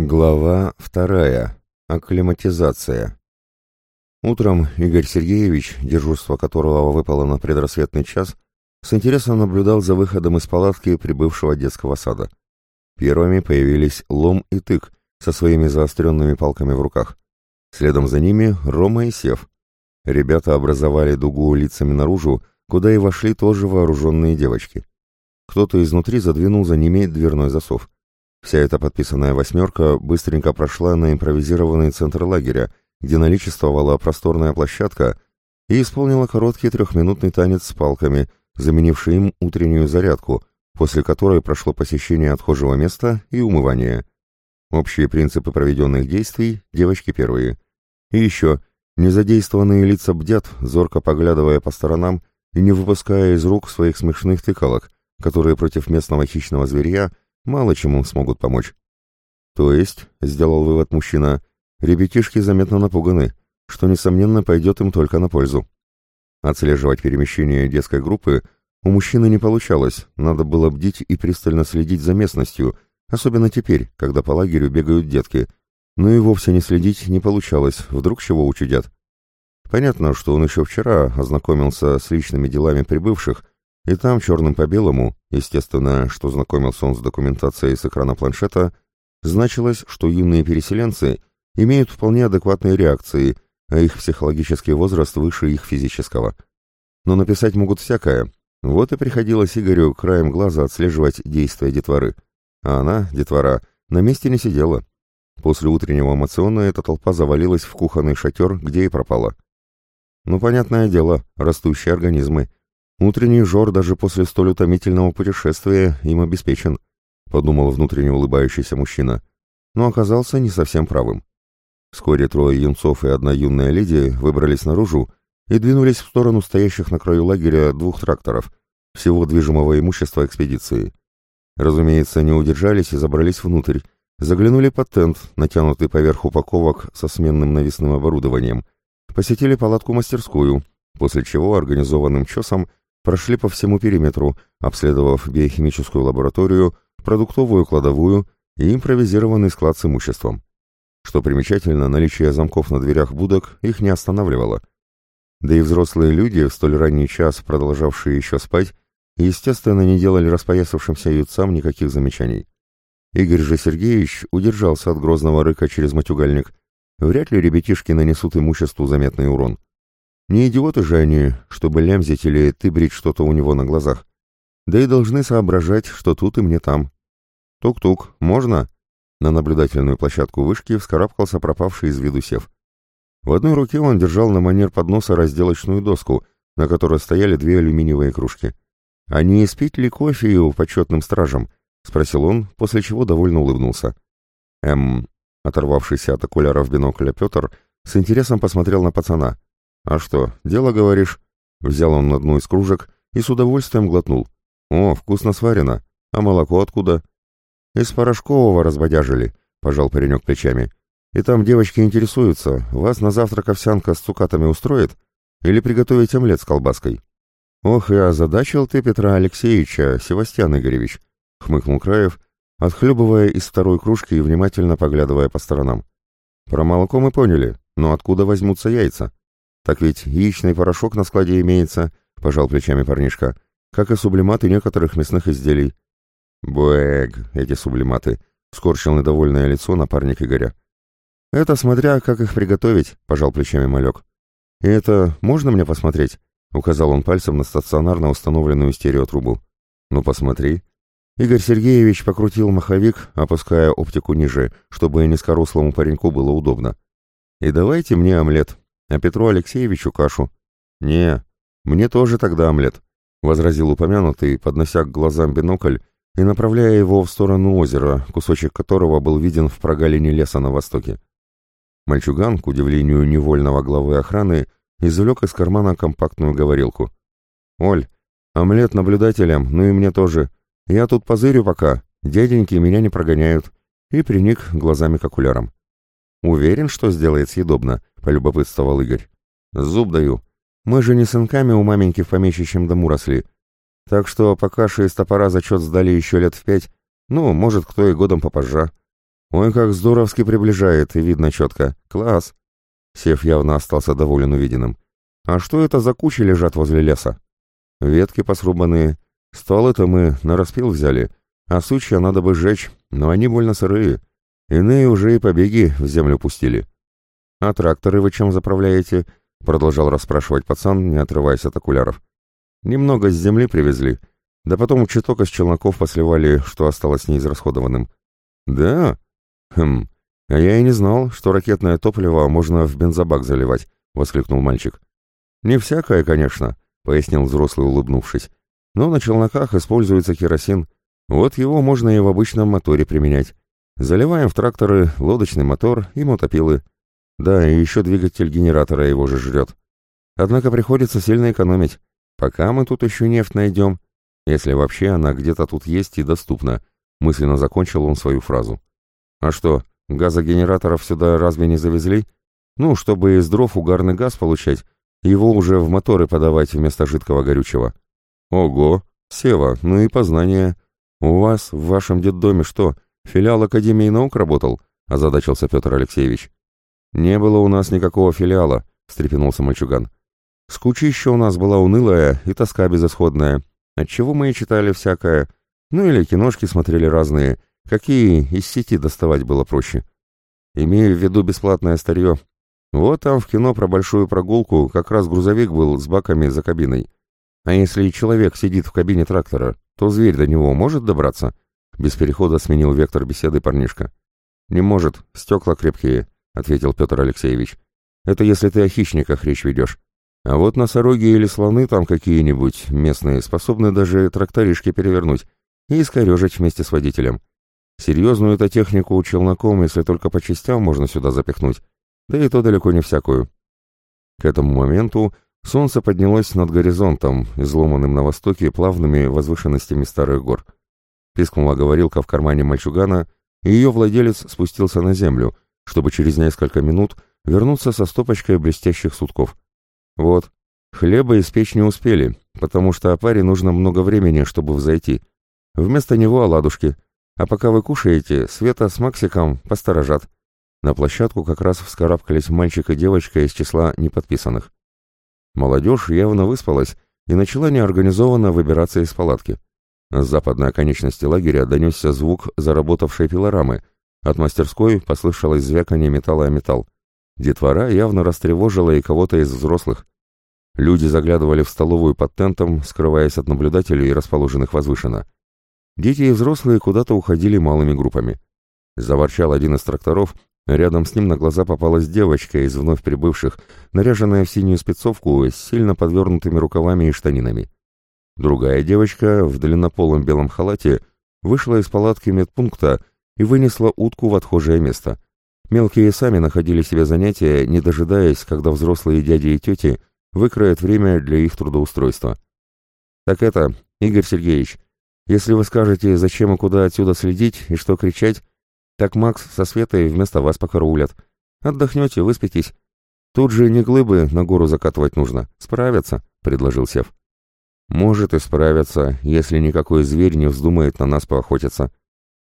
Глава вторая. Акклиматизация. Утром Игорь Сергеевич, дежурство которого выпало на предрассветный час, с интересом наблюдал за выходом из палатки прибывшего детского сада. Первыми появились Лом и Тык со своими заостренными палками в руках. Следом за ними Рома и Сев. Ребята образовали дугу лицами наружу, куда и вошли тоже вооруженные девочки. Кто-то изнутри задвинул за ними дверной засов. Вся эта подписанная восьмерка быстренько прошла на импровизированный центр лагеря, где наличествовала просторная площадка, и исполнила короткий трехминутный танец с палками, заменивший им утреннюю зарядку, после которой прошло посещение отхожего места и умывание. Общие принципы проведенных действий – девочки первые. И еще, незадействованные лица бдят, зорко поглядывая по сторонам и не выпуская из рук своих смешных тыкалок, которые против местного хищного зверя – мало чему смогут помочь. То есть, сделал вывод мужчина, ребятишки заметно напуганы, что, несомненно, пойдет им только на пользу. Отслеживать перемещение детской группы у мужчины не получалось, надо было бдить и пристально следить за местностью, особенно теперь, когда по лагерю бегают детки, но и вовсе не следить не получалось, вдруг чего учудят. Понятно, что он еще вчера ознакомился с личными делами прибывших, и там, черным по белому, естественно, что знакомился он с документацией с экрана планшета, значилось, что юные переселенцы имеют вполне адекватные реакции, а их психологический возраст выше их физического. Но написать могут всякое. Вот и приходилось Игорю краем глаза отслеживать действия детворы. А она, детвора, на месте не сидела. После утреннего эмоциона эта толпа завалилась в кухонный шатер, где и пропала. Ну, понятное дело, растущие организмы — Утренний жор даже после столь утомительного путешествия им обеспечен, подумал внутренне улыбающийся мужчина, но оказался не совсем правым. Вскоре трое юнцов и одна юная леди выбрались наружу и двинулись в сторону стоящих на краю лагеря двух тракторов, всего движимого имущества экспедиции. Разумеется, не удержались и забрались внутрь, заглянули под тент, натянутый поверх упаковок со сменным навесным оборудованием, посетили палатку-мастерскую, после чего организованным чесом прошли по всему периметру, обследовав биохимическую лабораторию, продуктовую кладовую и импровизированный склад с имуществом. Что примечательно, наличие замков на дверях будок их не останавливало. Да и взрослые люди, в столь ранний час продолжавшие еще спать, естественно, не делали распоясавшимся ютцам никаких замечаний. Игорь же Сергеевич удержался от грозного рыка через матюгальник. Вряд ли ребятишки нанесут имуществу заметный урон. Не идиоты же они, чтобы лямзить или ты брить что-то у него на глазах. Да и должны соображать, что тут и мне там. Тук-тук, можно? На наблюдательную площадку вышки вскарабкался пропавший из виду сев. В одной руке он держал на манер подноса разделочную доску, на которой стояли две алюминиевые кружки. «А не испить ли кофе у почетным стражам?» — спросил он, после чего довольно улыбнулся. «Эм...» — оторвавшийся от окуляров бинокля Петр с интересом посмотрел на пацана. «А что, дело, говоришь?» Взял он одну из кружек и с удовольствием глотнул. «О, вкусно сварено. А молоко откуда?» «Из порошкового разбодяжили», — пожал паренек плечами. «И там девочки интересуются, вас на завтрак овсянка с цукатами устроит? Или приготовить омлет с колбаской?» «Ох, и озадачил ты Петра Алексеевича, Севастьян Игоревич», — хмыкнул Краев, отхлебывая из второй кружки и внимательно поглядывая по сторонам. «Про молоко мы поняли, но откуда возьмутся яйца?» «Так ведь яичный порошок на складе имеется», — пожал плечами парнишка, «как и сублиматы некоторых мясных изделий». «Буэг, эти сублиматы», — скорчил недовольное лицо напарник Игоря. «Это смотря, как их приготовить», — пожал плечами малек. «И это можно мне посмотреть?» — указал он пальцем на стационарно установленную стереотрубу. «Ну, посмотри». Игорь Сергеевич покрутил маховик, опуская оптику ниже, чтобы низкорослому пареньку было удобно. «И давайте мне омлет, а Петру Алексеевичу кашу. «Не, мне тоже тогда омлет», — возразил упомянутый, поднося к глазам бинокль и направляя его в сторону озера, кусочек которого был виден в прогалине леса на востоке. Мальчуган, к удивлению невольного главы охраны, извлек из кармана компактную говорилку. «Оль, омлет наблюдателям, ну и мне тоже. Я тут позырю пока, дяденьки меня не прогоняют», и приник глазами к окулярам. «Уверен, что сделает съедобно?» — полюбопытствовал Игорь. «Зуб даю. Мы же не сынками у маменьки в помещичьем дому росли. Так что пока из топора зачет сдали еще лет в пять, ну, может, кто и годом попозже. Ой, как здоровски приближает, и видно четко. Класс!» Сев явно остался доволен увиденным. «А что это за кучи лежат возле леса?» «Ветки посрубанные. Стволы-то мы на распил взяли, а сучья надо бы сжечь, но они больно сырые. Иные уже и побеги в землю пустили». «А тракторы вы чем заправляете?» — продолжал расспрашивать пацан, не отрываясь от окуляров. «Немного с земли привезли, да потом чуток из челноков посливали, что осталось неизрасходованным». «Да? Хм, а я и не знал, что ракетное топливо можно в бензобак заливать», — воскликнул мальчик. «Не всякое, конечно», — пояснил взрослый, улыбнувшись. «Но на челноках используется керосин. Вот его можно и в обычном моторе применять. Заливаем в тракторы лодочный мотор и мотопилы. Да, и еще двигатель генератора его же жрет. Однако приходится сильно экономить, пока мы тут еще нефть найдем, если вообще она где-то тут есть и доступна, мысленно закончил он свою фразу. А что, газогенераторов сюда разве не завезли? Ну, чтобы из дров угарный газ получать, его уже в моторы подавать вместо жидкого горючего. Ого, Сева, ну и познание. У вас в вашем детдоме что, филиал Академии наук работал? озадачился Петр Алексеевич. «Не было у нас никакого филиала», — встрепенулся мальчуган. «Скучища у нас была унылая и тоска безысходная, отчего мы и читали всякое, ну или киношки смотрели разные, какие из сети доставать было проще. Имею в виду бесплатное старье. Вот там в кино про большую прогулку как раз грузовик был с баками за кабиной. А если человек сидит в кабине трактора, то зверь до него может добраться?» Без перехода сменил вектор беседы парнишка. «Не может, стекла крепкие», ответил Петр Алексеевич. «Это если ты о хищниках речь ведешь. А вот носороги или слоны там какие-нибудь местные способны даже тракторишки перевернуть и искорежить вместе с водителем. Серьезную эту технику челноком, если только по частям можно сюда запихнуть, да и то далеко не всякую». К этому моменту солнце поднялось над горизонтом, изломанным на востоке плавными возвышенностями старых гор. Пискнула говорилка в кармане мальчугана, и ее владелец спустился на землю — чтобы через несколько минут вернуться со стопочкой блестящих сутков. Вот, хлеба испечь не успели, потому что опаре нужно много времени, чтобы взойти. Вместо него оладушки. А пока вы кушаете, Света с Максиком посторожат. На площадку как раз вскарабкались мальчик и девочка из числа неподписанных. Молодежь явно выспалась и начала неорганизованно выбираться из палатки. С западной оконечности лагеря донесся звук заработавшей пилорамы — от мастерской послышалось звяканье металла о металл. Детвора явно растревожила и кого-то из взрослых. Люди заглядывали в столовую под тентом, скрываясь от наблюдателей, расположенных возвышенно. Дети и взрослые куда-то уходили малыми группами. Заворчал один из тракторов, рядом с ним на глаза попалась девочка из вновь прибывших, наряженная в синюю спецовку с сильно подвернутыми рукавами и штанинами. Другая девочка в длиннополом белом халате вышла из палатки медпункта и вынесла утку в отхожее место. Мелкие сами находили себе занятия, не дожидаясь, когда взрослые дяди и тети выкроют время для их трудоустройства. «Так это, Игорь Сергеевич, если вы скажете, зачем и куда отсюда следить и что кричать, так Макс со Светой вместо вас покараулят. Отдохнете, выспитесь. Тут же не глыбы на гору закатывать нужно. Справятся», — предложил Сев. «Может и справятся, если никакой зверь не вздумает на нас поохотиться»,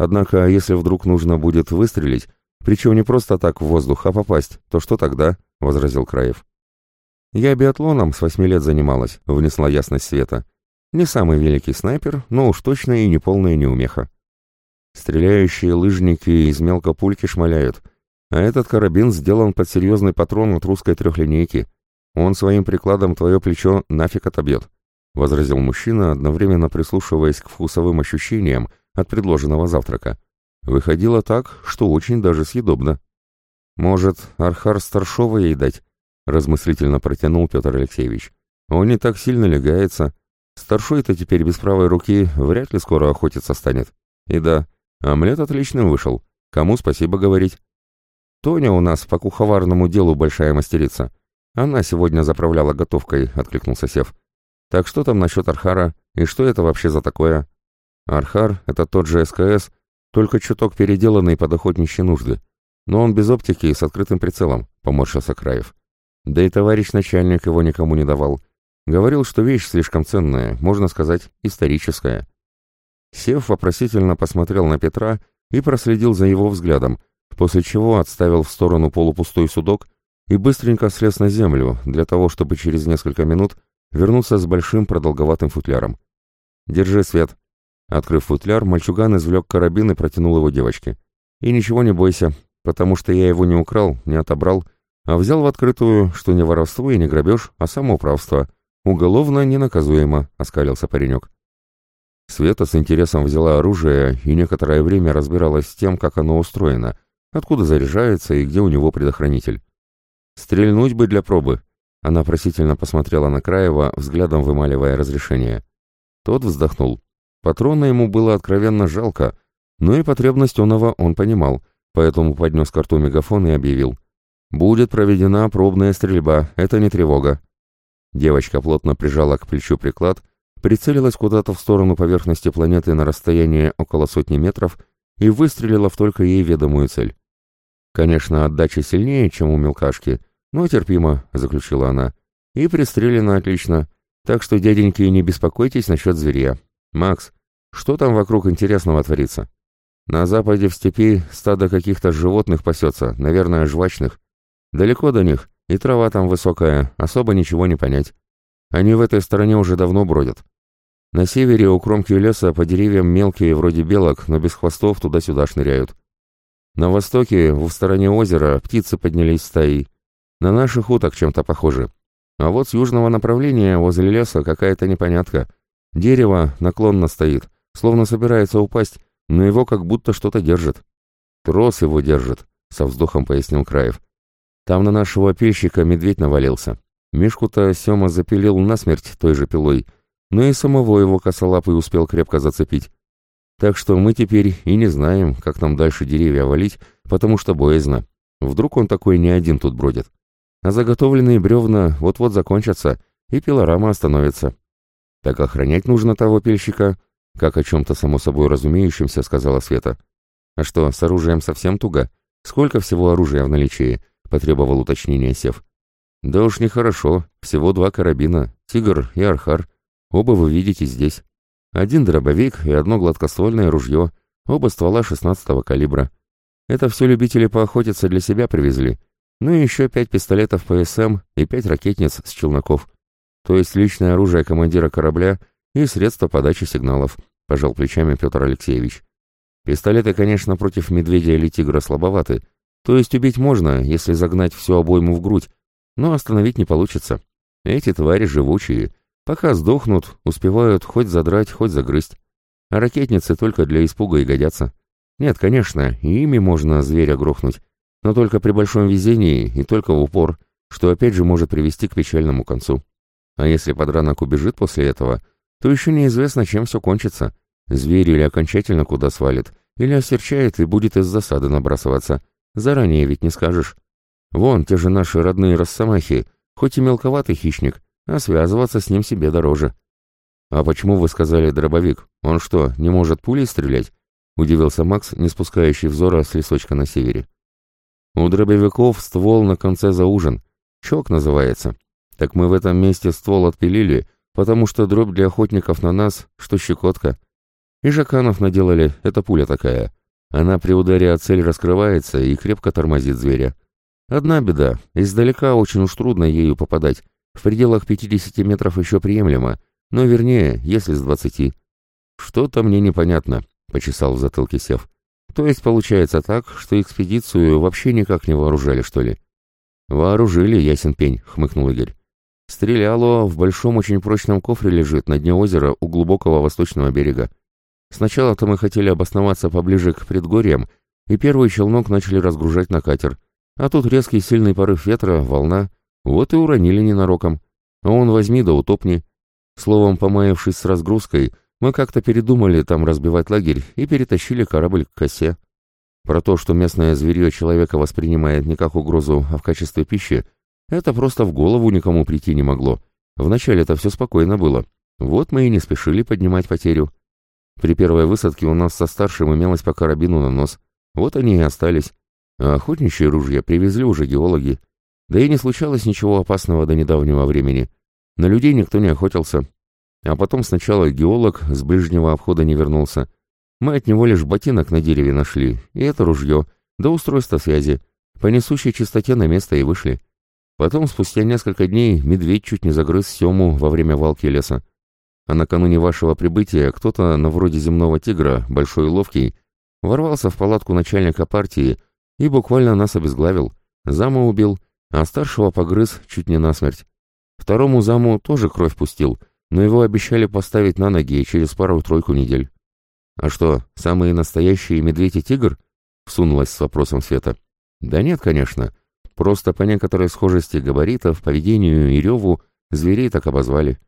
Однако, если вдруг нужно будет выстрелить, причем не просто так в воздух, а попасть, то что тогда?» — возразил Краев. «Я биатлоном с восьми лет занималась», — внесла ясность света. «Не самый великий снайпер, но уж точно и не полная неумеха. Стреляющие лыжники из мелкопульки шмаляют, а этот карабин сделан под серьезный патрон от русской трехлинейки. Он своим прикладом твое плечо нафиг отобьет», — возразил мужчина, одновременно прислушиваясь к вкусовым ощущениям, от предложенного завтрака. Выходило так, что очень даже съедобно. «Может, Архар старшова ей дать?» — размыслительно протянул Петр Алексеевич. «Он не так сильно легается. Старшой-то теперь без правой руки вряд ли скоро охотиться станет. И да, омлет отличным вышел. Кому спасибо говорить?» «Тоня у нас по куховарному делу большая мастерица. Она сегодня заправляла готовкой», — откликнулся Сев. «Так что там насчет Архара? И что это вообще за такое?» Архар — это тот же СКС, только чуток переделанный под охотничьи нужды. Но он без оптики и с открытым прицелом, — поморщился Краев. Да и товарищ начальник его никому не давал. Говорил, что вещь слишком ценная, можно сказать, историческая. Сев вопросительно посмотрел на Петра, и проследил за его взглядом, после чего отставил в сторону полупустой судок и быстренько слез на землю для того, чтобы через несколько минут вернуться с большим продолговатым футляром. «Держи, Свет». Открыв футляр, мальчуган извлек карабин и протянул его девочке. «И ничего не бойся, потому что я его не украл, не отобрал, а взял в открытую, что не воровство и не грабеж, а самоуправство. Уголовно ненаказуемо», — оскалился паренек. Света с интересом взяла оружие и некоторое время разбиралась с тем, как оно устроено, откуда заряжается и где у него предохранитель. «Стрельнуть бы для пробы», — она просительно посмотрела на Краева, взглядом вымаливая разрешение. Тот вздохнул. Патрона ему было откровенно жалко, но и потребность онова он понимал, поэтому поднес к рту мегафон и объявил. «Будет проведена пробная стрельба, это не тревога». Девочка плотно прижала к плечу приклад, прицелилась куда-то в сторону поверхности планеты на расстояние около сотни метров и выстрелила в только ей ведомую цель. «Конечно, отдача сильнее, чем у мелкашки, но терпимо», — заключила она. «И пристрелена отлично. Так что, дяденьки, не беспокойтесь насчет зверя. Макс, что там вокруг интересного творится? На западе в степи стадо каких-то животных пасется, наверное, жвачных. Далеко до них, и трава там высокая, особо ничего не понять. Они в этой стороне уже давно бродят. На севере у кромки леса по деревьям мелкие, вроде белок, но без хвостов туда-сюда шныряют. На востоке, в стороне озера, птицы поднялись стаей. На наших уток чем-то похожи. А вот с южного направления, возле леса, какая-то непонятка. Дерево наклонно стоит, словно собирается упасть, но его как будто что-то держит. Трос его держит, со вздохом пояснил Краев. Там на нашего пильщика медведь навалился. Мишку-то Сема запилил насмерть той же пилой, но и самого его косолапый успел крепко зацепить. Так что мы теперь и не знаем, как нам дальше деревья валить, потому что боязно. Вдруг он такой не один тут бродит а заготовленные бревна вот-вот закончатся, и пилорама остановится. Так охранять нужно того пильщика, как о чем-то само собой разумеющемся сказала Света. А что, с оружием совсем туго? Сколько всего оружия в наличии? Потребовал уточнения Сев. Да уж нехорошо, всего два карабина, тигр и архар. Оба вы видите здесь. Один дробовик и одно гладкоствольное ружье, оба ствола 16-го калибра. Это все любители поохотиться для себя привезли, ну и еще пять пистолетов ПСМ и пять ракетниц с челноков. То есть личное оружие командира корабля и средства подачи сигналов, пожал плечами Петр Алексеевич. Пистолеты, конечно, против медведя или тигра слабоваты. То есть убить можно, если загнать всю обойму в грудь, но остановить не получится. Эти твари живучие. Пока сдохнут, успевают хоть задрать, хоть загрызть. А ракетницы только для испуга и годятся. Нет, конечно, ими можно зверя грохнуть, но только при большом везении и только в упор, что опять же может привести к печальному концу. А если подранок убежит после этого, то еще неизвестно, чем все кончится. Зверь или окончательно куда свалит, или осерчает и будет из засады набрасываться. Заранее ведь не скажешь. Вон, те же наши родные росомахи, хоть и мелковатый хищник, а связываться с ним себе дороже. «А почему вы сказали дробовик? Он что, не может пулей стрелять?» — удивился Макс, не спускающий взора с лесочка на севере. У дробовиков ствол на конце заужен. Чок называется. Так мы в этом месте ствол отпилили, потому что дробь для охотников на нас, что щекотка. И жаканов наделали, это пуля такая. Она при ударе о цель раскрывается и крепко тормозит зверя. Одна беда, издалека очень уж трудно ею попадать. В пределах 50 метров еще приемлемо, но вернее, если с 20. Что-то мне непонятно, почесал в затылке Сев. То есть получается так, что экспедицию вообще никак не вооружали, что ли? Вооружили, ясен пень, хмыкнул Игорь. Стреляло в большом очень прочном кофре лежит на дне озера у глубокого восточного берега. Сначала-то мы хотели обосноваться поближе к предгорьям, и первый челнок начали разгружать на катер. А тут резкий сильный порыв ветра, волна, вот и уронили ненароком. А он возьми да утопни. Словом, помаявшись с разгрузкой, мы как-то передумали там разбивать лагерь и перетащили корабль к косе. Про то, что местное зверье человека воспринимает не как угрозу, а в качестве пищи, это просто в голову никому прийти не могло. Вначале это все спокойно было. Вот мы и не спешили поднимать потерю. При первой высадке у нас со старшим имелось по карабину на нос. Вот они и остались. А охотничьи ружья привезли уже геологи. Да и не случалось ничего опасного до недавнего времени. На людей никто не охотился, а потом сначала геолог с ближнего обхода не вернулся. Мы от него лишь ботинок на дереве нашли, и это ружье, да устройство связи. По несущей частоте на место и вышли. Потом, спустя несколько дней, медведь чуть не загрыз Сему во время валки леса. А накануне вашего прибытия кто-то на вроде земного тигра, большой и ловкий, ворвался в палатку начальника партии и буквально нас обезглавил. Зама убил, а старшего погрыз чуть не насмерть. Второму заму тоже кровь пустил, но его обещали поставить на ноги через пару-тройку недель. «А что, самые настоящие медведь и тигр?» — всунулась с вопросом Света. «Да нет, конечно. Просто по некоторой схожести габаритов, поведению и реву зверей так обозвали».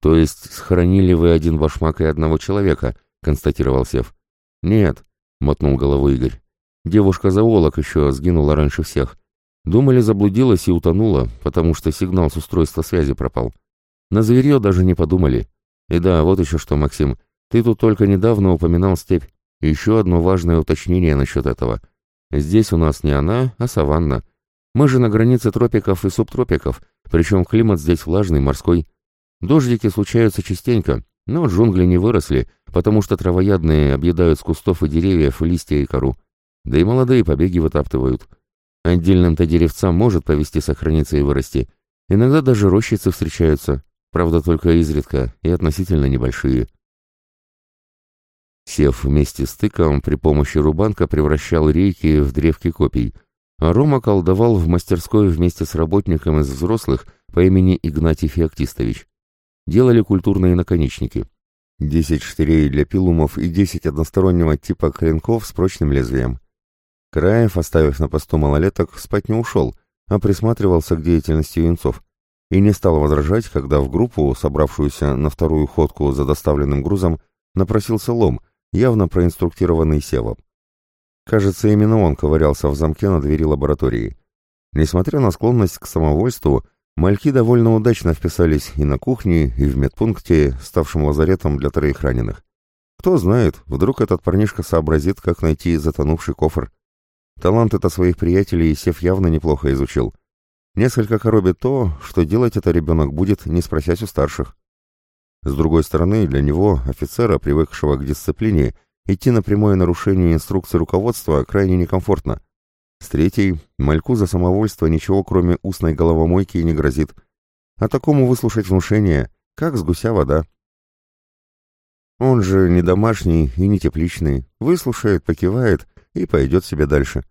«То есть схоронили вы один башмак и одного человека?» — констатировал Сев. «Нет», — мотнул головой Игорь. «Девушка-зоолог еще сгинула раньше всех. Думали, заблудилась и утонула, потому что сигнал с устройства связи пропал. На зверье даже не подумали. И да, вот еще что, Максим, ты тут только недавно упоминал степь. Еще одно важное уточнение насчет этого. Здесь у нас не она, а саванна. Мы же на границе тропиков и субтропиков, причем климат здесь влажный, морской. Дождики случаются частенько, но джунгли не выросли, потому что травоядные объедают с кустов и деревьев листья и кору. Да и молодые побеги вытаптывают. Отдельным-то деревцам может повести сохраниться и вырасти. Иногда даже рощицы встречаются, правда только изредка и относительно небольшие. Сев вместе с тыком, при помощи рубанка превращал рейки в древки копий, а Рома колдовал в мастерской вместе с работником из взрослых по имени Игнатий Феоктистович. Делали культурные наконечники. Десять штырей для пилумов и десять одностороннего типа клинков с прочным лезвием. Краев, оставив на посту малолеток, спать не ушел, а присматривался к деятельности юнцов и не стал возражать, когда в группу, собравшуюся на вторую ходку за доставленным грузом, напросился лом — явно проинструктированный Севом. Кажется, именно он ковырялся в замке на двери лаборатории. Несмотря на склонность к самовольству, мальки довольно удачно вписались и на кухне, и в медпункте, ставшем лазаретом для троих раненых. Кто знает, вдруг этот парнишка сообразит, как найти затонувший кофр. Талант это своих приятелей Сев явно неплохо изучил. Несколько коробит то, что делать это ребенок будет, не спросясь у старших. С другой стороны, для него, офицера, привыкшего к дисциплине, идти на прямое нарушение инструкций руководства крайне некомфортно. С третьей, мальку за самовольство ничего кроме устной головомойки не грозит. А такому выслушать внушение, как с гуся вода. Он же не домашний и не тепличный, выслушает, покивает и пойдет себе дальше.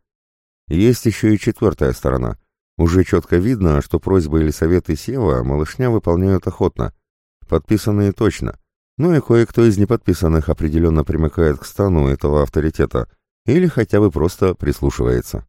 Есть еще и четвертая сторона. Уже четко видно, что просьбы или советы Сева малышня выполняют охотно – Подписанные точно. Ну и кое-кто из неподписанных определенно примыкает к стану этого авторитета или хотя бы просто прислушивается.